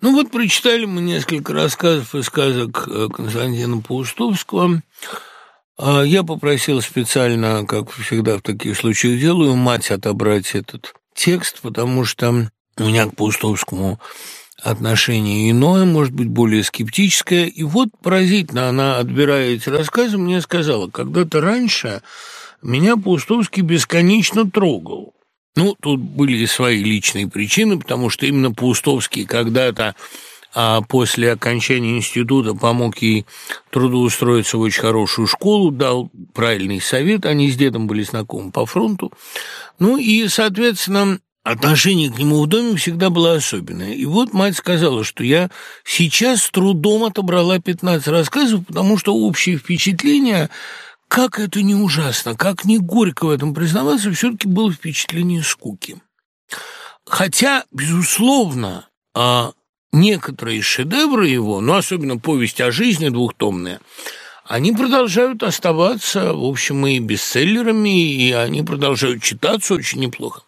Ну вот прочитали мы несколько рассказов и сказок э, Константина Паустовского. А я попросил специально, как всегда в таких случаях делаю, мать отобрать этот текст, потому что у меня к Паустовскому отношение иное, может быть, более скептическое. И вот поразительно, она, отбирая эти рассказы, мне сказала, когда-то раньше меня Паустовский бесконечно трогал. Ну, тут были свои личные причины, потому что именно Паустовский когда-то а после окончания института помог ей трудоустроиться в очень хорошую школу, дал правильный совет, они с дедом были знакомы по фронту. Ну и, соответственно, отношение к нему в доме всегда было особенное. И вот мать сказала, что я сейчас с трудом отобрала 15 рассказов, потому что общее впечатление как это не ужасно, как не горько в этом признаваться, все-таки было впечатление скуки. Хотя, безусловно, а некоторые шедевры его, ну, особенно повесть о жизни двухтомная, они продолжают оставаться, в общем, и бестселлерами, и они продолжают читаться очень неплохо.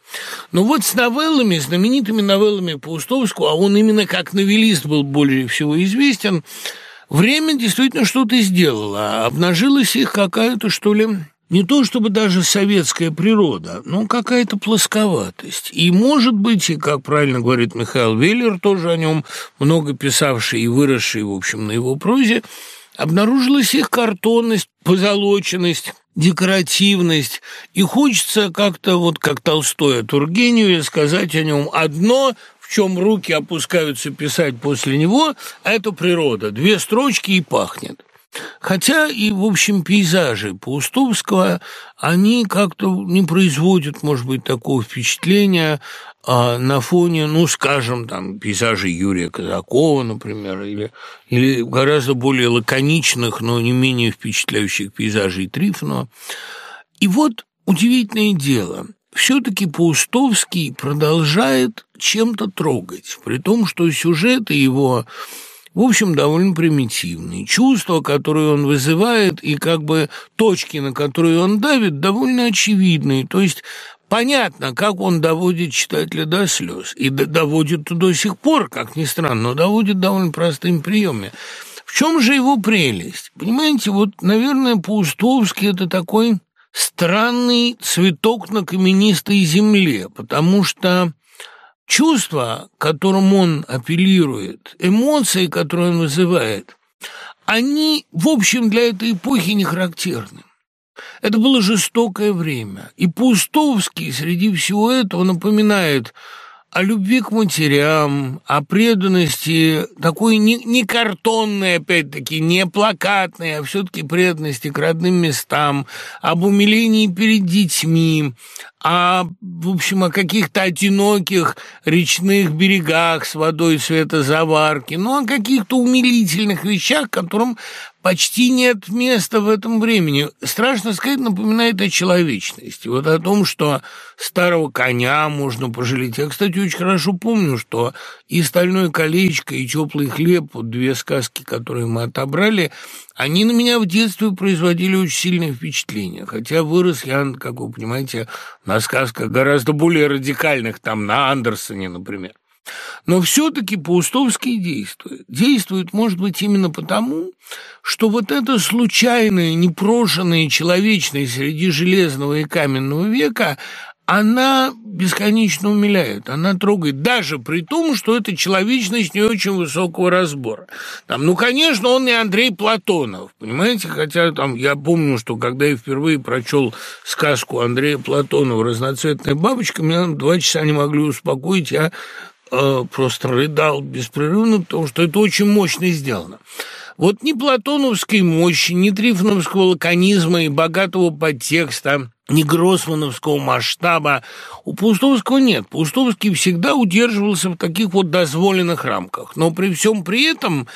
Но вот с новеллами, знаменитыми новеллами Паустовского, а он именно как новелист был более всего известен – Время действительно что-то сделало, обнажилась их какая-то, что ли, не то чтобы даже советская природа, но какая-то плосковатость. И, может быть, и, как правильно говорит Михаил Веллер, тоже о нем много писавший и выросший, в общем, на его прозе, обнаружилась их картонность, позолоченность, декоративность, и хочется как-то, вот как Толстой о Тургеневе, сказать о нем одно, чем руки опускаются писать после него, а это природа. Две строчки и пахнет. Хотя и, в общем, пейзажи Паустовского, они как-то не производят, может быть, такого впечатления а на фоне, ну, скажем, там, пейзажей Юрия Казакова, например, или, или гораздо более лаконичных, но не менее впечатляющих пейзажей Трифонова. И вот удивительное дело – все-таки Паустовский продолжает чем-то трогать, при том, что сюжеты его, в общем, довольно примитивные. Чувства, которые он вызывает, и как бы точки, на которые он давит, довольно очевидные. То есть понятно, как он доводит читателя до слез. И доводит до сих пор, как ни странно, но доводит довольно простыми приемами. В чем же его прелесть? Понимаете, вот, наверное, Паустовский – это такой странный цветок на каменистой земле, потому что чувства, которым он апеллирует, эмоции, которые он вызывает, они, в общем, для этой эпохи не характерны. Это было жестокое время, и Пустовский среди всего этого напоминает – о любви к матерям, о преданности, такой не, не картонной, опять-таки, не плакатной, а все-таки преданности к родным местам, об умилении перед детьми, о, в общем, о каких-то одиноких речных берегах с водой цвета заварки, ну, о каких-то умилительных вещах, которым почти нет места в этом времени. Страшно сказать, напоминает о человечности. Вот о том, что старого коня можно пожалеть. Я, кстати, очень хорошо помню, что и «Стальное колечко», и «Теплый хлеб», вот две сказки, которые мы отобрали, они на меня в детстве производили очень сильное впечатление. Хотя вырос я, как вы понимаете, на сказках гораздо более радикальных, там, на Андерсоне, например. Но все-таки Паустовский действует. Действует, может быть, именно потому, что вот это случайное, непрошенное человечное среди железного и каменного века, она бесконечно умиляет, она трогает, даже при том, что это человечность не очень высокого разбора. Там, ну, конечно, он не Андрей Платонов, понимаете, хотя там я помню, что когда я впервые прочел сказку Андрея Платонова «Разноцветная бабочка», меня два часа не могли успокоить, я э, просто рыдал беспрерывно, потому что это очень мощно сделано. Вот ни платоновской мощи, ни трифоновского лаконизма и богатого подтекста, ни гроссмановского масштаба у Пустовского нет. Пустовский всегда удерживался в таких вот дозволенных рамках. Но при всем при этом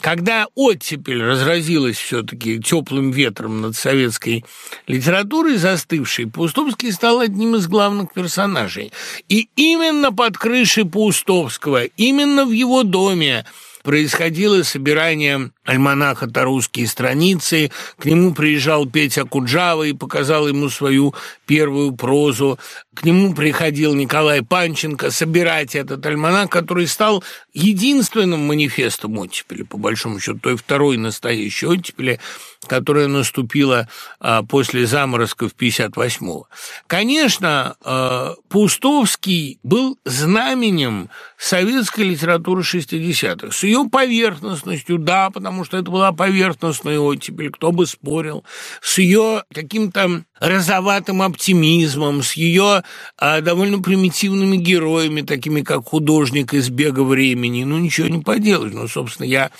когда оттепель разразилась все-таки теплым ветром над советской литературой застывшей, Паустовский стал одним из главных персонажей. И именно под крышей Паустовского, именно в его доме происходило собирание альманаха «Тарусские страницы». К нему приезжал Петя Куджава и показал ему свою первую прозу. К нему приходил Николай Панченко собирать этот альманах, который стал единственным манифестом оттепели, по большому счету, той второй настоящей оттепели, которая наступила а, после заморозков 58-го. Конечно, а, Пустовский был знаменем советской литературы 60-х. С ее поверхностностью, да, потому что это была поверхностная оттепель, кто бы спорил. С ее каким-то розоватым оптимизмом, с ее а, довольно примитивными героями, такими как художник из «Бега времени». Ну, ничего не поделаешь. Ну, собственно, я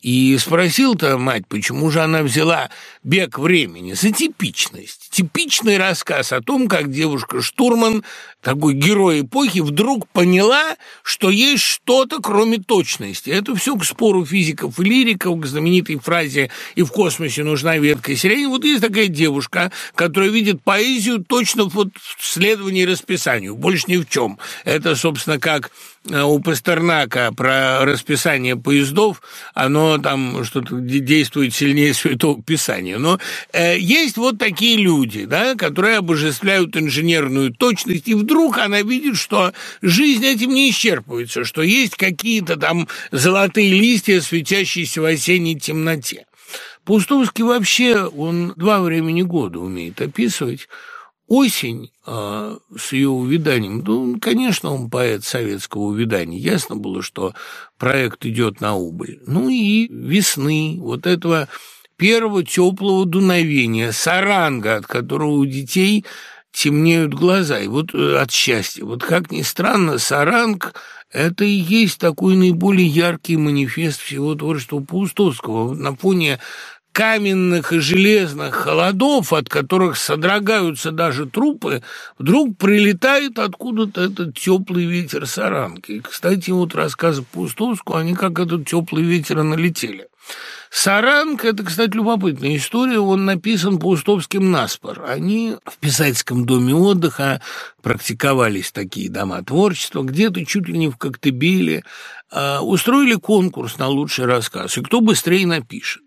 и спросил-то мать, почему же она взяла «Бег времени» за типичность. Типичный рассказ о том, как девушка-штурман, такой герой эпохи, вдруг поняла, что есть что-то, кроме точности. Это все к спору физиков и лириков, к знаменитой фразе «И в космосе нужна ветка сирени». Вот есть такая девушка, которая видит поэзию точно вот в следовании расписанию, больше ни в чем. Это, собственно, как э, у Пастернака про расписание поездов, оно там что-то действует сильнее Святого Писания. Но э, есть вот такие люди, да, которые обожествляют инженерную точность, и вдруг она видит, что жизнь этим не исчерпывается, что есть какие-то там золотые листья, светящиеся в осенней темноте. Пустовский вообще, он два времени года умеет описывать. Осень а, с ее увиданием, ну, конечно, он поэт советского увидания. Ясно было, что проект идет на убыль. Ну и весны, вот этого первого теплого дуновения, саранга, от которого у детей темнеют глаза, и вот э, от счастья. Вот как ни странно, саранг – это и есть такой наиболее яркий манифест всего творчества Паустовского. На фоне каменных и железных холодов, от которых содрогаются даже трупы, вдруг прилетает откуда-то этот теплый ветер саранки. И, кстати, вот рассказы Пустовского, они как этот теплый ветер налетели. Саранг – это, кстати, любопытная история. Он написан Паустовским наспор. Они в писательском доме отдыха практиковались такие дома творчества, где-то чуть ли не в Коктебеле. Э, устроили конкурс на лучший рассказ, и кто быстрее напишет.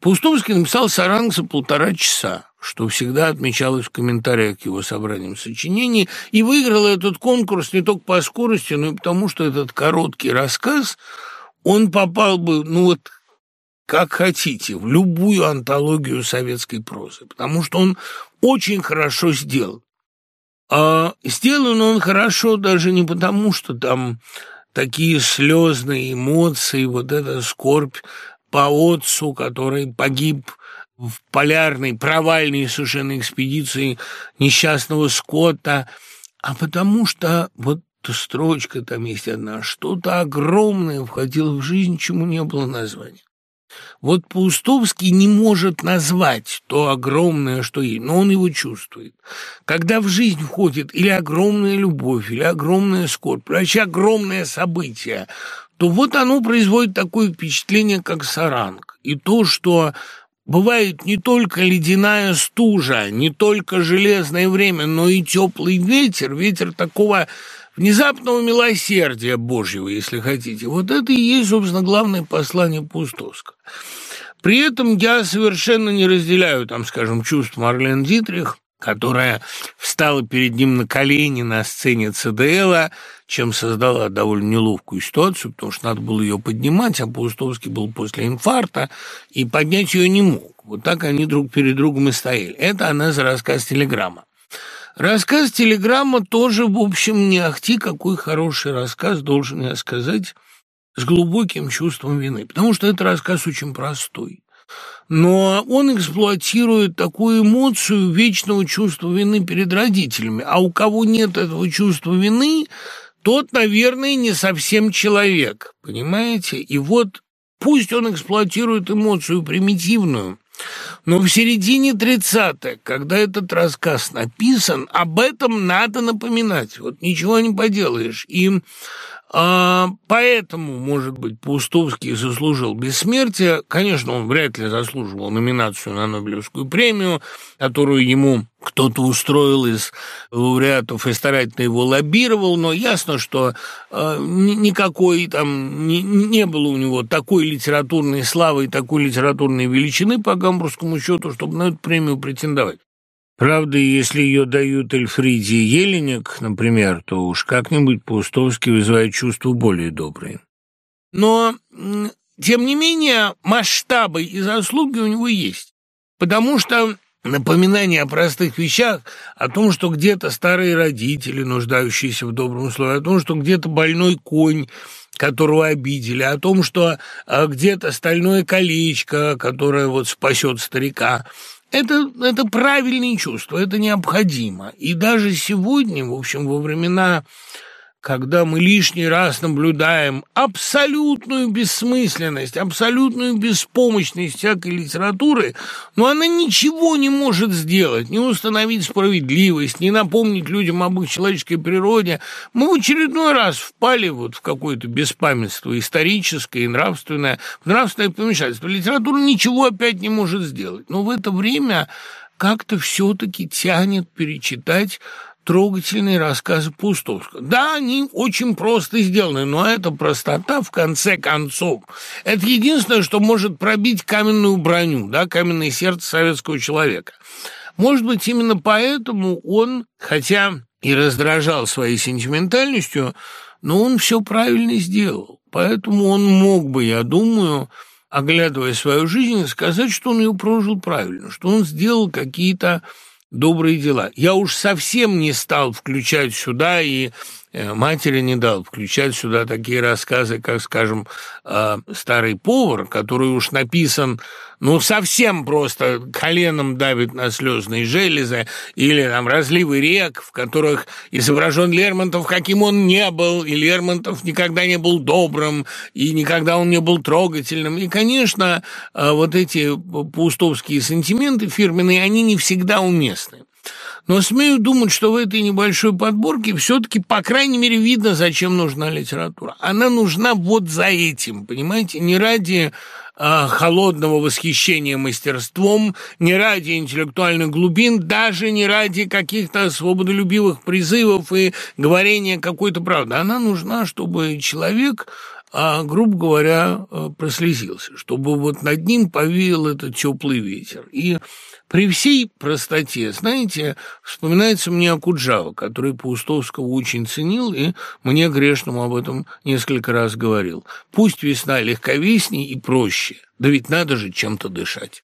Паустовский написал «Саранг» за полтора часа, что всегда отмечалось в комментариях к его собраниям сочинений, и выиграл этот конкурс не только по скорости, но и потому, что этот короткий рассказ, он попал бы, ну вот, как хотите, в любую антологию советской прозы, потому что он очень хорошо сделан. А сделан он хорошо даже не потому, что там такие слезные эмоции, вот эта скорбь по отцу, который погиб в полярной, провальной совершенно экспедиции несчастного Скотта, а потому что вот строчка там есть одна, что-то огромное входило в жизнь, чему не было названия. Вот Паустовский не может назвать то огромное, что есть, но он его чувствует. Когда в жизнь входит или огромная любовь, или огромная скорбь, или вообще огромное событие, то вот оно производит такое впечатление, как саранг. И то, что бывает не только ледяная стужа, не только железное время, но и теплый ветер, ветер такого внезапного милосердия Божьего, если хотите. Вот это и есть, собственно, главное послание Пустовского. При этом я совершенно не разделяю, там, скажем, чувств Марлен Дитрих, которая встала перед ним на колени на сцене ЦДЛа, чем создала довольно неловкую ситуацию, потому что надо было ее поднимать, а Паустовский был после инфаркта, и поднять ее не мог. Вот так они друг перед другом и стояли. Это она за рассказ «Телеграмма». Рассказ «Телеграмма» тоже, в общем, не ахти, какой хороший рассказ, должен я сказать, с глубоким чувством вины, потому что это рассказ очень простой но он эксплуатирует такую эмоцию вечного чувства вины перед родителями. А у кого нет этого чувства вины, тот, наверное, не совсем человек, понимаете? И вот пусть он эксплуатирует эмоцию примитивную, но в середине 30-х, когда этот рассказ написан, об этом надо напоминать. Вот ничего не поделаешь. И А, поэтому, может быть, Паустовский заслужил бессмертие. Конечно, он вряд ли заслуживал номинацию на Нобелевскую премию, которую ему кто-то устроил из лауреатов и старательно его лоббировал, но ясно, что э, никакой там не, не было у него такой литературной славы и такой литературной величины по гамбургскому счету, чтобы на эту премию претендовать. Правда, если ее дают Эльфриде Еленик, например, то уж как-нибудь Паустовский вызывает чувства более добрые. Но, тем не менее, масштабы и заслуги у него есть, потому что напоминание о простых вещах, о том, что где-то старые родители, нуждающиеся в добром слове, о том, что где-то больной конь, которого обидели, о том, что а, где-то стальное колечко, которое вот спасет старика – это, это правильные чувства, это необходимо. И даже сегодня, в общем, во времена когда мы лишний раз наблюдаем абсолютную бессмысленность, абсолютную беспомощность всякой литературы, но она ничего не может сделать, не установить справедливость, не напомнить людям об их человеческой природе, мы в очередной раз впали вот в какое-то беспамятство историческое и нравственное, в нравственное помешательство. Литература ничего опять не может сделать, но в это время как-то все-таки тянет перечитать трогательные рассказы Пустовского. Да, они очень просто сделаны, но эта простота, в конце концов, это единственное, что может пробить каменную броню, да, каменное сердце советского человека. Может быть, именно поэтому он, хотя и раздражал своей сентиментальностью, но он все правильно сделал. Поэтому он мог бы, я думаю, оглядывая свою жизнь, сказать, что он ее прожил правильно, что он сделал какие-то добрые дела. Я уж совсем не стал включать сюда и матери не дал включать сюда такие рассказы, как, скажем, «Старый повар», который уж написан, ну, совсем просто коленом давит на слезные железы, или там «Разливы рек», в которых изображен Лермонтов, каким он не был, и Лермонтов никогда не был добрым, и никогда он не был трогательным. И, конечно, э, вот эти паустовские сантименты фирменные, они не всегда уместны. Но смею думать, что в этой небольшой подборке все-таки, по крайней мере, видно, зачем нужна литература. Она нужна вот за этим, понимаете, не ради а, холодного восхищения мастерством, не ради интеллектуальных глубин, даже не ради каких-то свободолюбивых призывов и говорения какой-то правды. Она нужна, чтобы человек а, грубо говоря, а, прослезился, чтобы вот над ним повеял этот теплый ветер. И при всей простоте, знаете, вспоминается мне Акуджава, который Паустовского очень ценил и мне грешному об этом несколько раз говорил. Пусть весна легковесней и проще, да ведь надо же чем-то дышать.